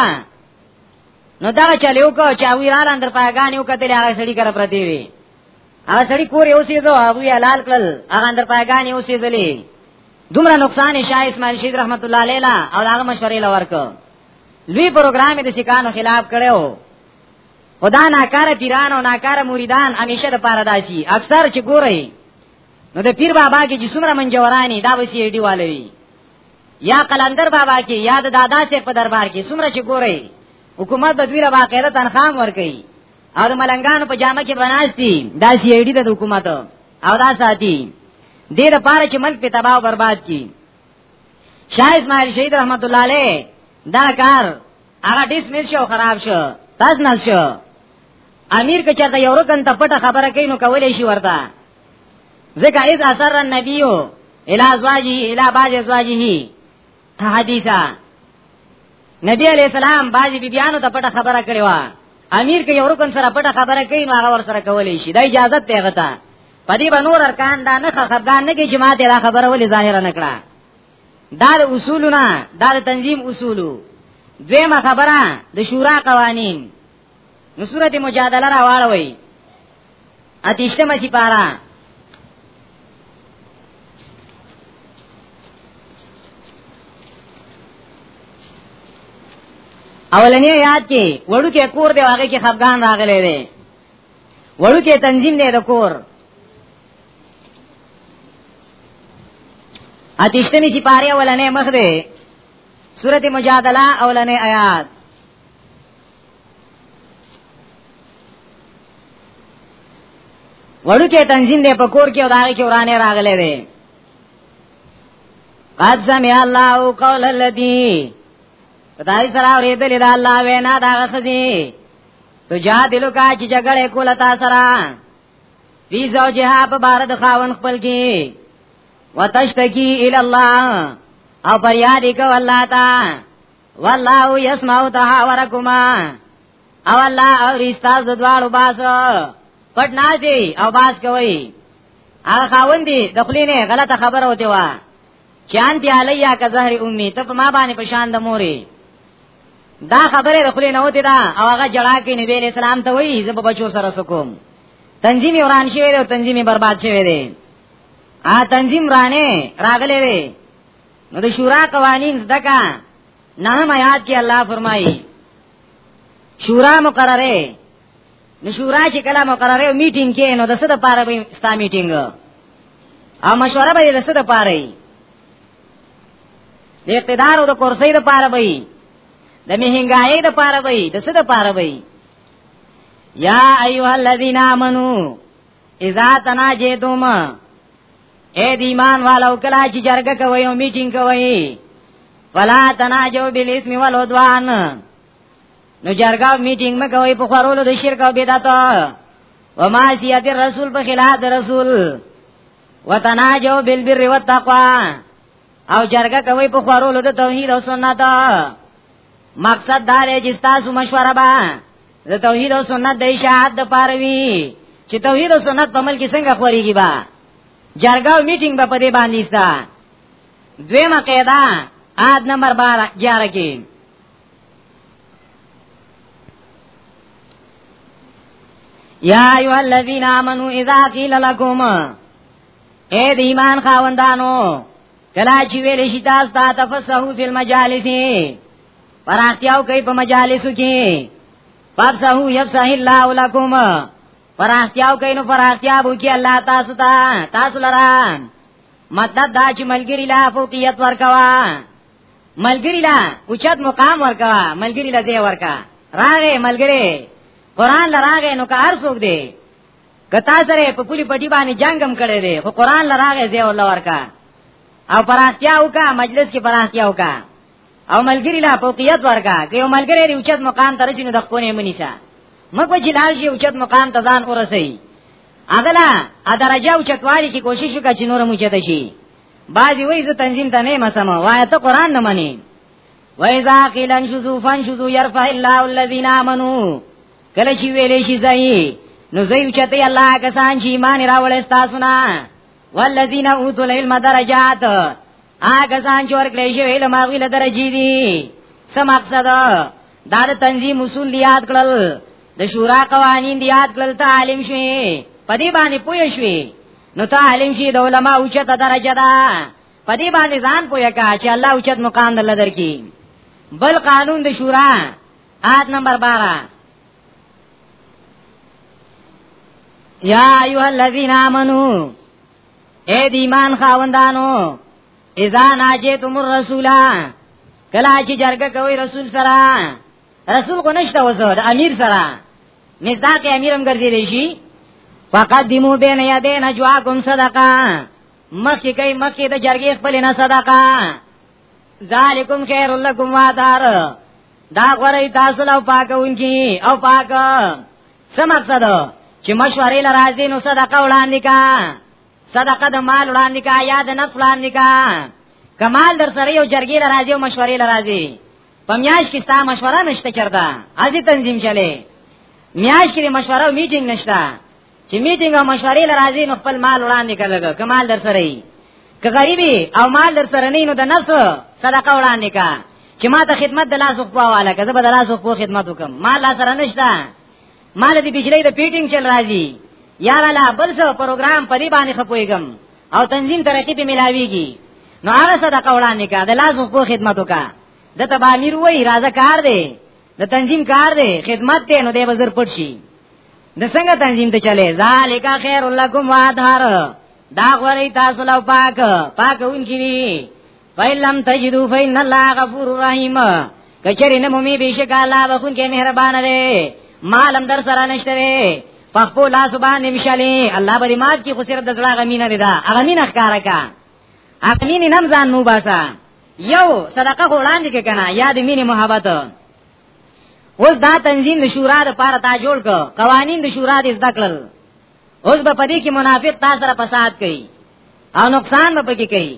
نو دا چلیو کو چې وی را لاندر پاګانی وکړل هغه سړی کار پرتی وي هغه سړی کور یو سی دو هغه یې لال کړل هغه اندر پاګانی اوسې دلی دومره نقصان شاه اسماعیل شیخ رحمت الله علیه او هغه مشورې لور کو لوی پروګرام د سکانو خلاف کړو خدا ناکاره پیران او ناکاره مریدان همیشه د پاره داشي اکثر چې ګورئ نو د پیر بابا کې چې څومره منجورانی دا به سی ډی والوي یا قلندر بابا کې یا د دادا سه په دربار کې څومره چې ګورئ حکومت د دوی له واقعره تنخواه ورکړي او د ملنګانو په جامه کې بناشتي دا سی ډی د حکومت او دا ساتي دې د پاره چې ملک په تباہ او برباد کی شاه اسماعیل شهید رحمت الله علیه دا کار هغه ډیس مل شو خراب شو تاز نه شو امیر که چرته یو رکن ته پټه خبره کوي نو کولای شي ورته ځکه اذ اثر النبیو الى ازواجه الى بعض ازواجه ته حدیثا نبی علیہ السلام بعض بیبیانو ته پټه خبره کړې و امیر که یو رکن سره پټه خبره کوي نو هغه ور سره کولای شي دا اجازه ته غته پدی به نور ارکان دا نه خبردان نه کی چې ما ته دا خبره ولې ظاهر نه کړه دا د اصولونه دا د تنظیم اصولو دویمه خبره د شورا قوانین نو سورته مجادله را واړوي اتیشتمه سی پارا اولنی یاد کې وړو کې کور دی واغې کې خفغان راغلې دی وړو کې تنظیم دی د کور اتشتمی سی پاری اولنې مخ دی سورت مجادله اولنې آیات وړو کې تنظیم دی په کور کې او داغه کې ورانه راغلې دی قد سمع الله قول الذي پتاي سره اورېدلې دا الله وینا دا غسدي تو جا دلو کا چې جګړه کوله تا سره فی زوجها په بار د خاون خپل کې وتشتکی الی الله او فریاد کو الله تا والله یسمع تحاورکما او الله او رستا زدوالو باس پټ نه دی او باس کوي هغه خاون دی د خلینه غلطه خبره وته وا چاندی علیا که زهر امی ته په ما باندې پشان د موري دا خبره د خلې نه وته دا او هغه جړا کې نبی له سلام ته وایي زه په بچو سره سکوم تنظیم وران شوی دی او تنظیم برباد شوی دی ا تنظیم رانه راغلی دی نو د شورا قوانین زدکا نه ما یاد کې الله فرمایي شورا مقرره نو شورا چې کله مقرره میټینګ کې نو د څه د پاره به ستا میټینګ او مشوره به د څه د پاره د اقتدار او د کرسۍ د پاره وي د مهنګای د پاره وي د څه د پاره وي یا ایها الذین آمنو اذا تناجیتم اے د ایمان والو کلا چې جرګه کوي او میټینګ کوي فلا تناجو بالاسم والعدوان نو جرګه میټینګ مکوي په خورولو د شرک او بدعت وما سیادی رسول په خلاف رسول وتناجو بالبر والتقوا او جرګه کوي په خورولو د توحید او سنت مقصد دا دی چې تاسو مشوره به د توحید او سنت د اشاعت د پاره وي چې توحید او سنت په ملک څنګه خوريږي با جرګه او میټینګ به په دې باندې ستا دویمه قاعده عاد نمبر 12 کې یا ایو الذین آمنو اذا قیل لکم اے د ایمان خاوندانو کلا چې ویل شي تاسو ته تفسحو فی المجالس پراختیاو کوي په مجالسو کې فافسحو یفسح الله لکم پراختیاو کوي نو پراختیا بو کې الله تاسو ته تاسو لران مطلب دا چې ملګری لا فوقیت ورکوا ملګری لا اوچت مقام ورکا ملګری لا دی ورکا راغې ملګری قران لراغې نو کار څوک دی کتا سره په پولی پټی باندې جنگم کړي دي خو قران لراغه زی الله ورکا او پراختیا وکا مجلس کې پراختیا وکا او ملګری لا فوقیت ورکا که یو ملګری دی اوچت مقام ته رسینو د خپل منی شه مګو چې لال شي اوچت مقام ته ځان ورسي اغلا ا درجه اوچتوالي کې کوشش وکړي چې نور مو چته شي باجی وای زه تنظیم ته نه مسم وای ته قران نه منی وای ذا قیلن شذو فن شذو يرفع الله الذين امنوا کله چې ویلې شي ځای نو زیو چته الله کسان چې ایمان راوړل تاسو نه والذین اوتوا العلم درجات هغه ځان چې ورکړې شي علم هغه له درجې دي څه مقصد دا د تنظیم اصول یاد کړل د شورا قوانین یاد کړل ته عالم شوي پدې باندې پوه شوي نو ته عالم شي د علما او چت درجه ده په دې باندې ځان پوهه کا چې الله او چت مقام دل درکې بل قانون د شورا آیت نمبر 12 یا ایها الذین آمنو اے د ایمان خاوندانو اذا ناجیتم الرسول کلا چې جرګه کوي رسول سره رسول کو نشته وسو د امیر سره مصداق امیرم ګرځیدلی شي فقدمو بین یدین اجواکم صدقه مخی کئی مخی دا جرگی خپلی نا صدقا ذالکم خیر لکم واتار دا غوری تاسو لو پاک انکی او پاک سا مقصد چی مشوری لرازی نو صدقا وړاندې کا صدقه د مال وړاندې کا یا د نفس وړاندې کا کمال در سره یو جرګی لرازی او مشوری لرازی په میاش کې تا مشوره نشته چرته ازي تنظیم چلے میاش کې مشوره او میټینګ نشته چې میټینګ او مشورې لرازي نو خپل مال وړاندې کړل کمال در سره ای که غریبي او مال در سره نه نو د نفس صدقه وړاندې کا چې ما ته خدمت د لاس خو واله کزه به د لاس خو خدمت وکم مال لا سره نشته مال دې بجلی د پیټینګ چل راځي یار الله بل څه پروګرام پری باندې خپويګم او تنظیم ترقی به ملاويږي نو هغه صدقه وړاندې کا د لاس په خدمت وکا د تبامیر وای راځه کار دی د تنظیم کار دی خدمت ته نو دی وزر پټ شي د څنګه تنظیم ته چلے ذالک خیر لکم وادهار دا غوړی تاسو لو پاک پاک اونکی فإن لم تجدوا فإن الله غفور رحيم کچری نه مومي بشک الله بخون کې مهربان دی مالم در سره نشته وي پخپو لا سبحان مشالي الله بری مات کی خو صرف د زړه غمینه دی دا غمینه ښکارا کا اغمین نم ځان مو باسا یو صدقه وړاندې کې کنه یاد مینه محبت اوس دا تنظیم د شورا د پاره تا جوړ ک قوانین د شورا د زده کړل اوس به پدې کې منافق تاسو سره فساد کوي او نقصان به پکې کوي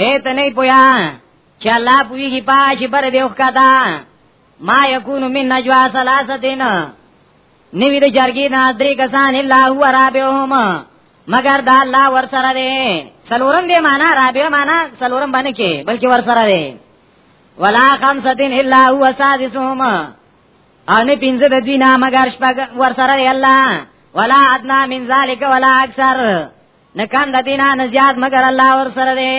اے ته نه پویا چې الله پویږي پاج بر دیو کدا ما یکون من نجوا ثلاثتین نوی د جرګی نه درې کسان الا هو رابهم مگر دا الله ور سره دی سلورم دی معنا رابه معنا سلورم باندې کې بلکې ور سره دی ولا خمسدین الا هو سادسهم ان پینځه د دوی نه مگر شپږ ور سره دی الله ولا ادنا من ذلک ولا اکثر نه کان د دینا نه زیات مگر الله ور سره دی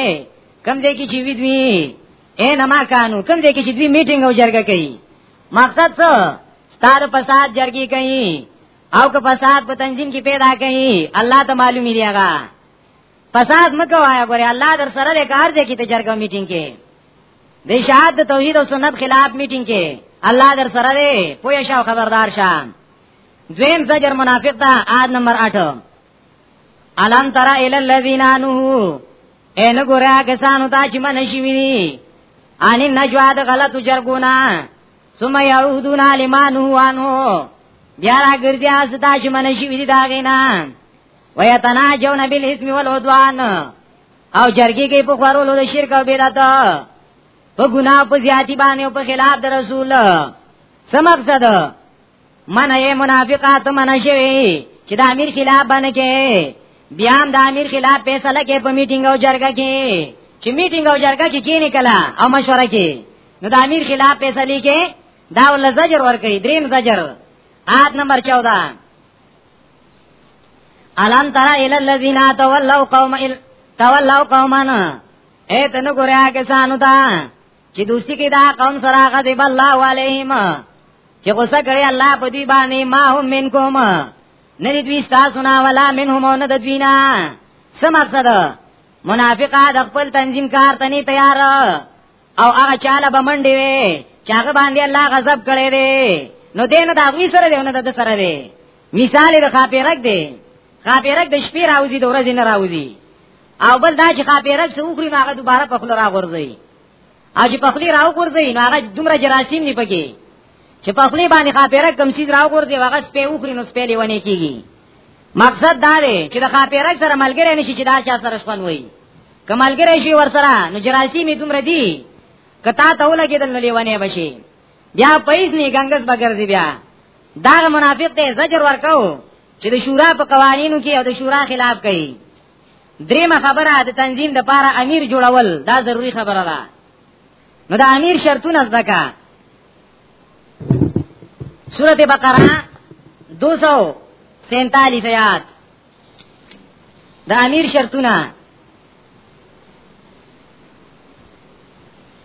کم دې کې چې وی دوی اے نما کانو کم دې کې چې دوی میټینګ او جرګه کوي مقصد څه ستار فساد جرګي کوي او که فساد په تنظیم کې پیدا کوي الله ته معلومی دی هغه فساد مکو آیا ګوره الله در سره دې کار دې کې ته جرګه میټینګ کې د شهادت توحید او سنت خلاف میټینګ کې الله در سره دې پوه شاو خبردار شه دویم زجر منافق دا آد نمبر 8 الان تر ال الذين انو ان ګورا کسانو ته چې من شي ویني ان نجوا د غلط جرګونا ثم يعودون لمن هو انو بیا راګرځي اس ته چې من شي ویني دا غینا ويتناجون بالاسم والعدوان او جرګي کې په خورولو د شرک او بدعت په ګناه په زیاتی باندې او په خلاف د رسول سم مقصد من یې منافقات من شوی چې د امیر خلاف باندې کې بیا هم د امیر خلاف فیصله کې په میټینګ او جرګه کې چې میټینګ او جرګه کې کینې کلا او مشوره کې نو د امیر خلاف فیصله کې دا ول زجر ور کوي دریم زجر آد نمبر 14 الان ترى الى الذين تولوا قوم تولوا قومنا اے تنو ګره کسانو ته چې دوستی کې دا قوم سره غضب الله علیهم چې غوسه کړی الله په دې باندې ما هم منکم نه دې دوی تاسو نه ولا منهم نه د دوی نه څه مقصد منافقه د خپل تنظیم کار ته نه تیار او هغه چاله بمنډي وي چې هغه باندې الله غضب کړی دی نو دین دا غوی سره دی نه د سره دی مثال د خاپیرک دی خاپیرک د شپې راوځي د ورځې نه راوځي او بل دا چې خاپیرک څو خوري هغه دوباره په خپل راغورځي او چې په خپل راغورځي نو هغه دومره جراثیم نه پکې چې په خپل باندې خاپیرک کم چیز راغورځي هغه سپې وخوري نو سپې لیونه کیږي مقصد دا دی چې د خاپیرک سره ملګری نشي چې دا چا سره شپن وي کمالګری شي ور سره نو جراثیم دومره دي کتا ته ولګیدل نو لیونه بشي بیا پیس نه ګنګس بغرځي بیا دا منافق ته زجر ورکاو چې د شورا په قوانینو کې او د شورا خلاف کوي دریمه خبره د تنظیم د پاره امیر جوړول دا ضروری خبره ده نو دا امیر شرطونه ځکه سورته بقره 247 آیات دا امیر شرطونه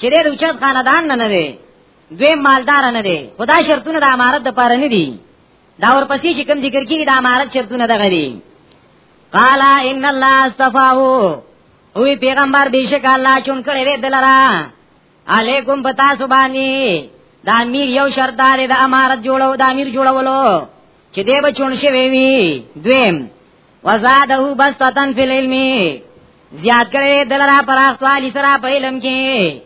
چې د اوچت خاندان نه نه دی دوی مالدار نه دی خدا شرطونه د امارت د پاره نه دي دا ورپسې چې کوم ذکر کیږي د امارت شرطونه دغه دي قال ان الله استفاه او پیغمبر بیشک الله چون کړي وې دلرا علیکم بتا سبانی دا امیر یو شرط دار د امارت جوړو د امیر جوړولو چې دی به چون شوی وي دویم وزاده بسطتن فی العلم زیات کړي دلرا پراختوالی سره په علم کې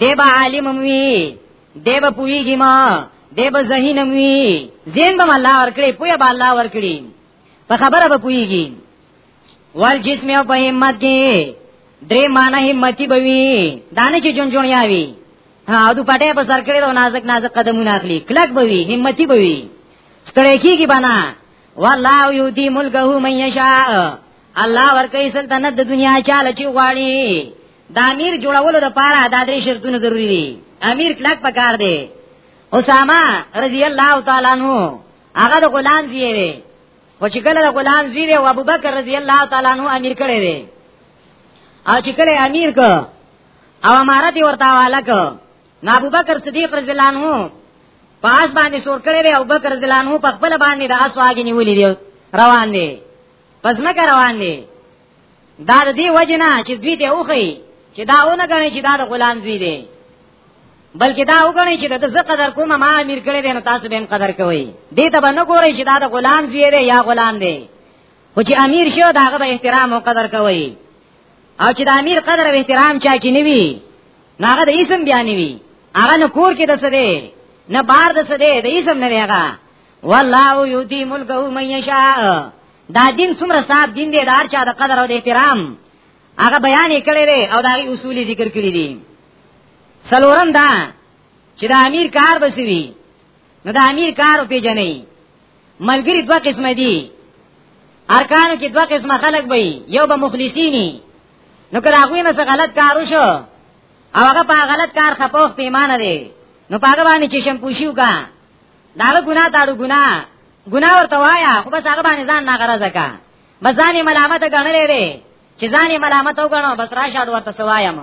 دی به عالم وي دی به پویږي ما دی به ذهین وي زین به الله ورکړي پوی به الله ورکړي په خبره به پویږي ول جسم او په همت کې درې معنی همتی بوي دانه چې جون جون یاوي ها دو پټه په سر کړی او نازک نازک قدمونه اخلي کلک بوي همتی بوي ستړی کیږي بنا والله یودی ملکه من یشاء الله ورکه سلطنت د دنیا چاله چې غواړي د امیر جوړولو د پاره دا درې شرطونه ضروری دي امیر کلک پکار دی اسامه رضی الله تعالی عنہ هغه د غلام زیره خو چې کله د غلام زوی دی او ابوبکر رضی الله تعالی عنہ امیر کړی دی او چې کله امیر کو او امارت ورته حواله کو نو ابوبکر صدیق رضی الله عنہ پاس باندې سور کړی دی او بکر رضی الله عنہ په خپل باندې د اسواګ نیولې دی روان دی پس مکه روان دی دا د دې وجنه چې دوی ته اوخی چې دا ونه غني چې دا د غلام دوی دی بلکې دا وګڼي چې د زه قدر کومه ما امیر کړی دی نو تاسو به قدر کوئ دې ته به نه ګورئ چې دا د غلام دوی دی یا غلام دی خو چې امیر شو دا هغه به احترام او قدر کوي او چې د امیر قدر او احترام چا کې نیوي ناغه د اسم بیا نیوي هغه نو کور کې د څه دی نه بار د څه دی د اسم نه هغه والله یوتی ملکه من یشاء دا دین څومره صاحب دین دی دار چا د قدر او د احترام هغه بیان یې کړی دی او دا اصول ذکر کړی دي سلورم دا چې د امیر کار بسوي نو د امیر کار په جنې ملګری دوه قسمه دي ارکانو کې دوه قسمه خلق وي یو به مخلصینی نو کله هغه نه څه غلط کار وشو او هغه په غلط کار خپوخ پیمانه دی نو پاګه باندې چې شم پوښیو کا دا له ګناه تاړو ګناه ګناه ورته وایا خو بس هغه باندې ځان ناغره زکا بس ځان ملامت غنلې دی چې ځان ملامت وګڼو بس را شاډ ورته سوایم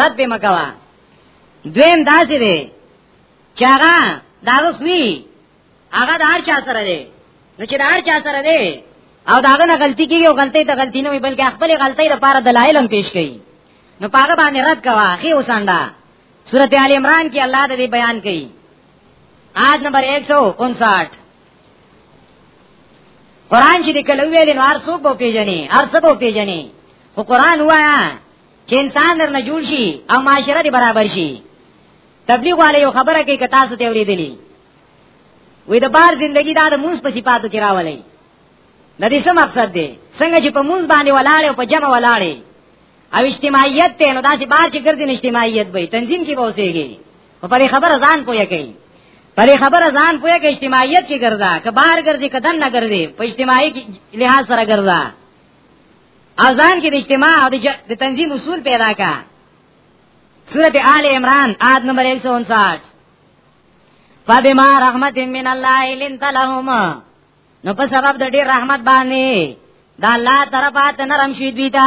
رد به مکوا دویم داسې دی چې هغه دا وخوي هغه د هر چا سره دی نو چې د هر چا سره دی او داغه نه غلطي کیږي او غلطي ته غلطي نه وي بلکې خپل غلطي لپاره دلایل هم پیش کړي نو پاګه باندې رد کوا خي وساندا سورته ال عمران کې الله دې بیان کړي آیت نمبر 159 قران چې کله ویل نو هر څوک به پیژني هر څه به پیژني خو قران وایا چې انسان درنه جوړ شي او معاشره دې برابر شي تبلیغ والے یو خبره کوي که تاسو ته ورېدلی وې د بار زندگی دا د موس په صفاتو کې راولې د دې څه مقصد دی څنګه چې په موس باندې ولاړ او په جمع ولاړ او اجتماعیت ته نو دا چې بار چې ګرځي اجتماعیت به تنظیم کې به اوسېږي په پرې خبره ځان پوهه کوي پرې خبره ځان پوهه کوي اجتماعیت کې ګرځا که بهر ګرځي که دن نه ګرځي په اجتماعي لحاظ سره ګرځا اذان کې د اجتماع او د تنظیم اصول پیدا کا سورت آل عمران آیت نمبر 159 فبما رحمت من الله لنت لهم نو په سبب د ډیر رحمت باندې دا الله طرفات نرم شي دوی ته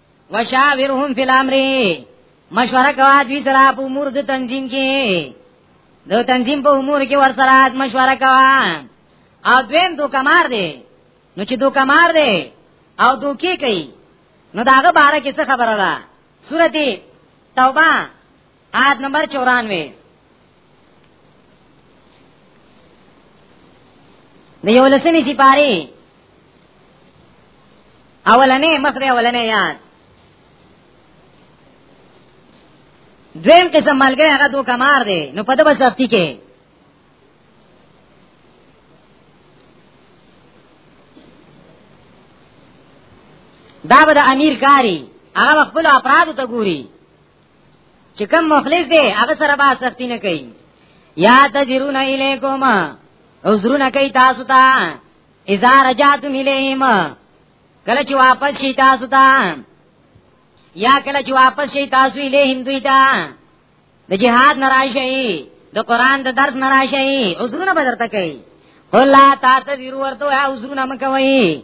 وشاورهم فی الامر مشوره کوا دوی سره په امور د تنظیم کې د تنظیم په امور کې ور سره مشوره کوا او دویم دو کمار دی نو چې دو کمار دی او دو کې کوي نو داغه باره کې څه خبره ده سورته توبه آیت نمبر 94 د یو لسمی سپاری اولنې مخره اولنې یاد دویم قسم ملګری هغه دوه کمار دی نو په دغه سختی کې دا به د امیر کاری هغه خپل افراد ته ګوري چې کوم مخلص دی هغه سره به سختی نه کوي یا تجرون الیکم عذرنا کوي تاسو ته اذا رجعتم الیهم کله چې واپس شي تاسو ته یا کله چې واپس شي تاسو الیهم دوی ته د جهاد ناراضي د قران د درس ناراضي عذرونه بدرته کوي قل لا تعتذروا ورته عذرونه مکوي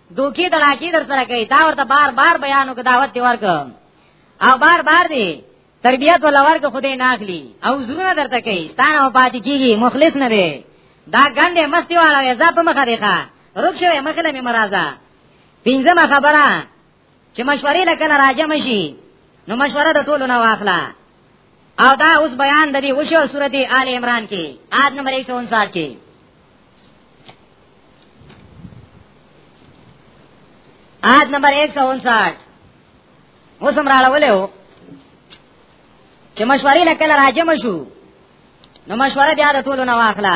دوکي دلاکی در سره کوي دا ورته بار بار بیانو کې دعوت دی ورک او بار بار دی تربیت ولا ورک خدای ناخلی او زرونه درته کوي ستانه او پاتې کیږي مخلص نه دی دا ګنده مستی والا وې زه په مخه دی ښا روک شوی مخله می مرزا پنځمه خبره چې مشورې لکه راجم شي نو مشوره د ټولو نه واخلا او دا اوس بیان د دې وشو سورته آل عمران کې آد نمبر 159 کې آیت نمبر 159 موسم راړولې وو چې مشورې لکل راجم شو نو مشوره بیا د ټولو نه واخلہ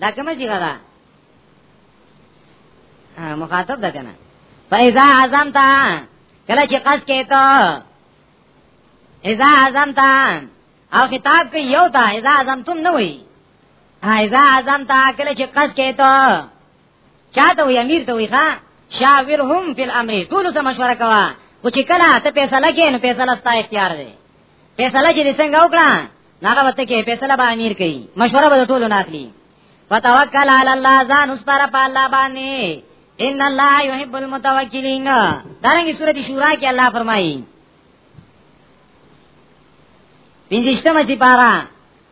دا کومه صيغه ده مخاطب ده کنه فاذا عزمت کله چې قص کې ته اذا عزمت او خطاب کې یو ته اذا عزمتم نه وي اذا عزمت کله چې قص کې ته چاته وي امیر ته وي ښا شاورهم فی الامر ټول سره مشوره کوا خو چې کله ته فیصله کې نو فیصله ستا اختیار دی فیصله چې څنګه وکړه هغه وخت کې فیصله به امیر کوي مشوره به ټولو ناخلی وتوکل علی الله ځان اوس پر په الله باندې ان الله يحب المتوکلین دا رنګه سورته شورا کې الله فرمایي پنځشتمه چې پارا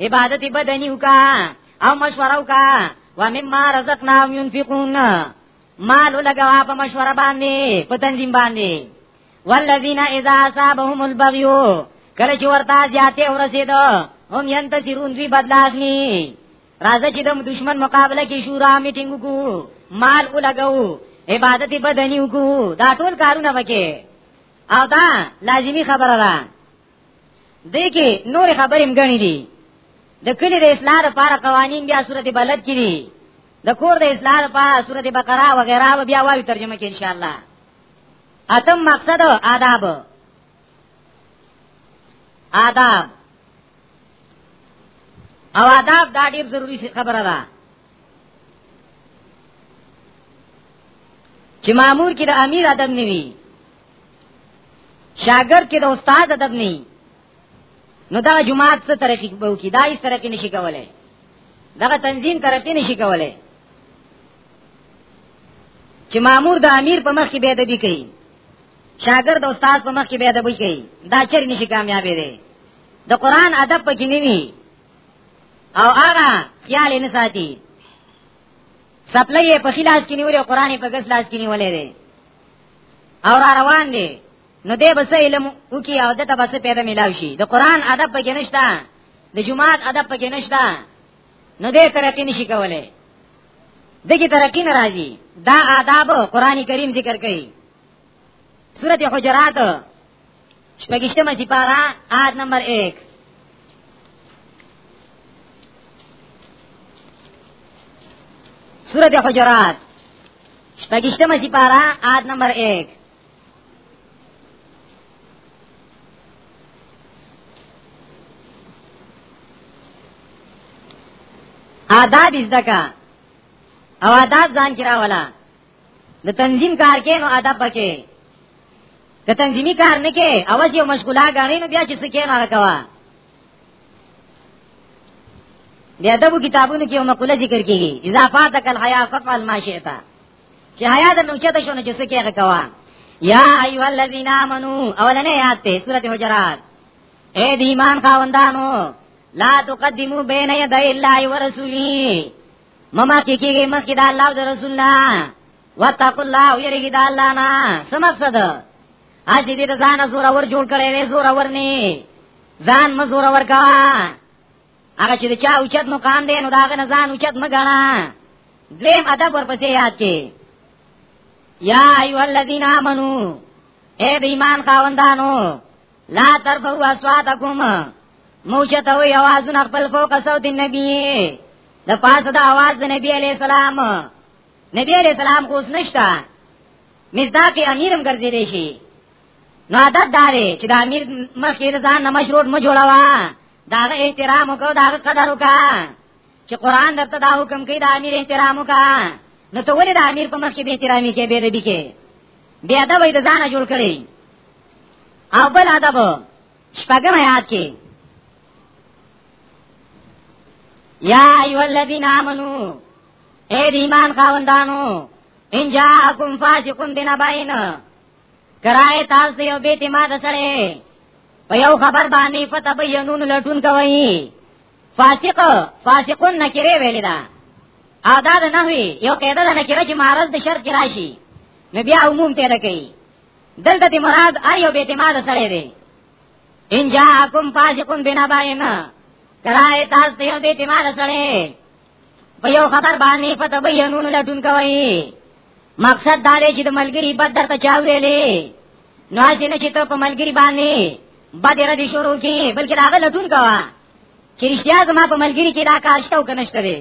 عبادت بدنیو کا او مشورو کا و مما رزقناهم ينفقون مال لګوا په مشوره باندې په تنظیم باندې والذین اذا اصابهم البغي کله چې ورته زیاته ورسید هم ينتصرون دوی بدلاخني راځه چې د دشمن مقابله کې شورا میټینګ کو مال ولګو عبادت بدنی کو دا ټول کارونه وکې او دا لازمی خبره ده دغه نور خبرې مګنی دي د کلی د اصلاح لپاره قوانین بیا صورت بلد کړي د کور د اصلاح لپاره صورت بقره و غیره بیا وایو ترجمه کې ان شاء الله اتم مقصد آداب آداب او آداب دا ډیر ضروری خبره ده چې مامور کې د امیر ادب نیوي شاګرد کې د استاد ادب نه نو دا جماعت څه ترقی به وکي دا هیڅ ترقی نشي کولای دا تنظیم ترقی نشي کولای چې مامور د امیر په مخ کې به ادبی کوي شاګرد استاد په مخ کې به ادبی کوي دا چر نشي کامیابې دی د قران ادب پکې نه وي او هغه خیال نه ساتي سپلې په خلاص کې نیولې قران په ګس لاس کې نیولې او را روان دي نو دې بس علم او کی او دته بس پیدا ملاوي شي د قران ادب پکې نشته د جمعات ادب پکې نشته نو دې ترقی نشي کولای دغه ترقی ناراضي دا آداب قران کریم ذکر کوي سورته حجرات شپږشتمه سپاره آیت نمبر 1 سورۃ حجرات شپږشتمه سپاره آیت نمبر 1 آداب زدکا او آداب ځان کرا ولا د تنظیم کار کې نو ادب پکې که تنظیمی کار نه کې اواز یو مشغوله غاڼې نو بیا چې څه کې نه کوا د ادب کتابونو کې یو مقوله ذکر کیږي اضافات کل حیا فقل ما شئتا چې حیا د نوچه ته شونه چې څه کې کوا یا ایو الذین آمنو اولنې یاد ته سورته حجرات اے د ایمان خاوندانو لا تقدمو بین یدی الله ورسوله مما کې کېږي مخکې د الله او د رسول الله واتقوا الله او یریږي د الله نه څه مقصد اځي دې ځان زور اور جوړ کړي نه زور اور نه ځان م زور اور کا هغه چې چا اوچت نو کان دې نو داغه نه ځان اوچت مګانا دویم ادب ورپسې یاد کې یا ایو الذین آمنو اے بیمان خاوندانو لا ترفعوا اصواتکم موجته وی اوازونه خپل فوق صوت النبی د پاسه د आवाज د نبی علی السلام نبی علی السلام کوس نشتا مصداق امیرم ګرځې دی شي نو عادت داري چې د امیر مخیر ځان نه مشروط مو جوړاوه داغه احترام وکړه داغه قدر وکړه چې قران درته دا حکم کوي دا امیر احترام وکا نو ته ولې دا امیر په مخ کې به احترامي کې به دې کې بیا دا وای د ځانه جوړ کړی او بل ادب شپږم یاد کې یا ایو الذین آمنو اے دی ایمان خاوندانو ان جاءکم فاسقون بنبائن کرائے تاسو ته یو بیت ما د سره په یو خبر باندې فتبینون لټون کوي فاسق فاسقون نکره ویلی دا او دا د نحوی یو قیده د نکره چې معرض د شرط راشي نو بیا عموم پیدا کوي دلته د مراد ار یو بیت مال سره دی ان جاءکم فاسقون بنباینا کرای تاسو یو بیت مال سره په یو خبر باندې په تبینونو لټون کوي مقصد دا دی چې د ملګری بد درته چا ویلې نو ځینې چې ته په ملګری باندې بد را دي شروع کی بلکې هغه لټون کوا چې رښتیا زما په ملګری کې دا کار شته او کنه شته دی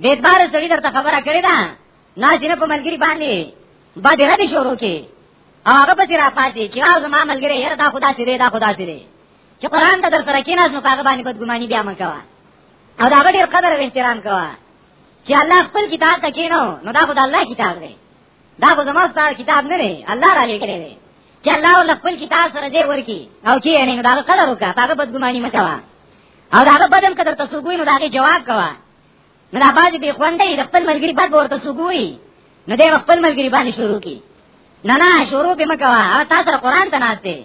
به اعتبار سړي درته خبره کړې ده نه ځینې په ملګری باندې بد را دي شروع کی هغه به را پاتې چې هغه زما ملګری هر دا خدا سره دا خدا سره چې قران ته در سره کیناس نو هغه باندې بدګماني بیا مکوه او دا غډیر قدر او احترام کوه چې الله خپل کتاب ته کینو نو دا خو د الله کتاب دی دا خو زموږ ستاسو کتاب نه دی الله را لېږلی دی چې الله ول خپل کتاب سره دې ورکی او کې نه نو دا قدر وکړه هغه بدګماني مکوا او دا بدن قدر تاسو ګوي نو دا جواب کوا نو دا باندې به خوندې د خپل ملګری په ورته سګوي نو دې خپل ملګری باندې شروع کی نه نه شروع به مکوا تا سره قران ته ناشته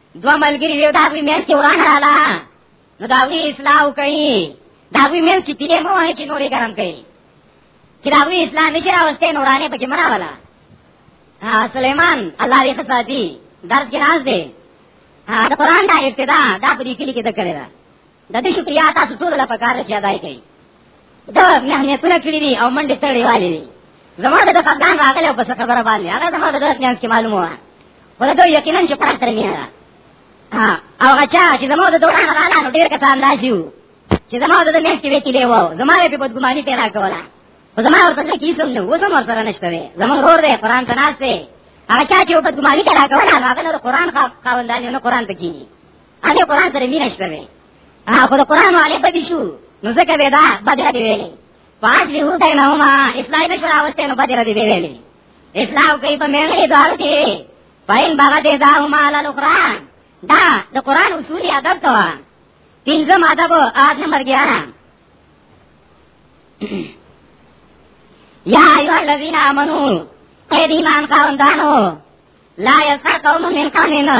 دو ملګری یو داوی مېز کې وران رااله نو داوی اصلاح کوي داوی مېز کې تیرې مو هي چې نورې ګرم کوي چې داوی اصلاح نشي راوستي نورانه پکې مرا والا سليمان الله دې خساتي درس کې راز دی دا قرآن دا ابتدا دا په دې کې لیکل کړی دا د دې شکریا تاسو ټول لا پکار شي ادای کوي دا مهنه پوره کړی دي او منډه تړلې والي دي زما د خدان راغله په خبره باندې هغه زما د درس نیاز کې معلومه وه ولته یقینا چې پاتې تر میه ها او غچا چې زما د دوران راغله نو ډیر کسان راځي چې زما د مې کې وتی له وو زما په بدګماني پیدا کوله خو زما ورته څه کیسه نه و زما سره نشته وي زما ورور دی قران ته ناشته هغه چې په بدګماني پیدا کوله هغه نو قران خاوندان نو قران ته کیږي هغه قران سره مینه شته وي هغه د قران علی په دې شو نو ځکه به دا بدر دی ویلي پاج له هو دای نه ما اسلامي مشوره اوسته نو بدر دی ویلي اسلام کوي په مېړې دوار کې پاین باغ دې دا ما لاله قران دا د قران اصول ادب ته وا پنځم ادب آد نمبر 11 یا ایو الذین آمنو اے دیمان خاوندانو لا یسخر قوم من قومنا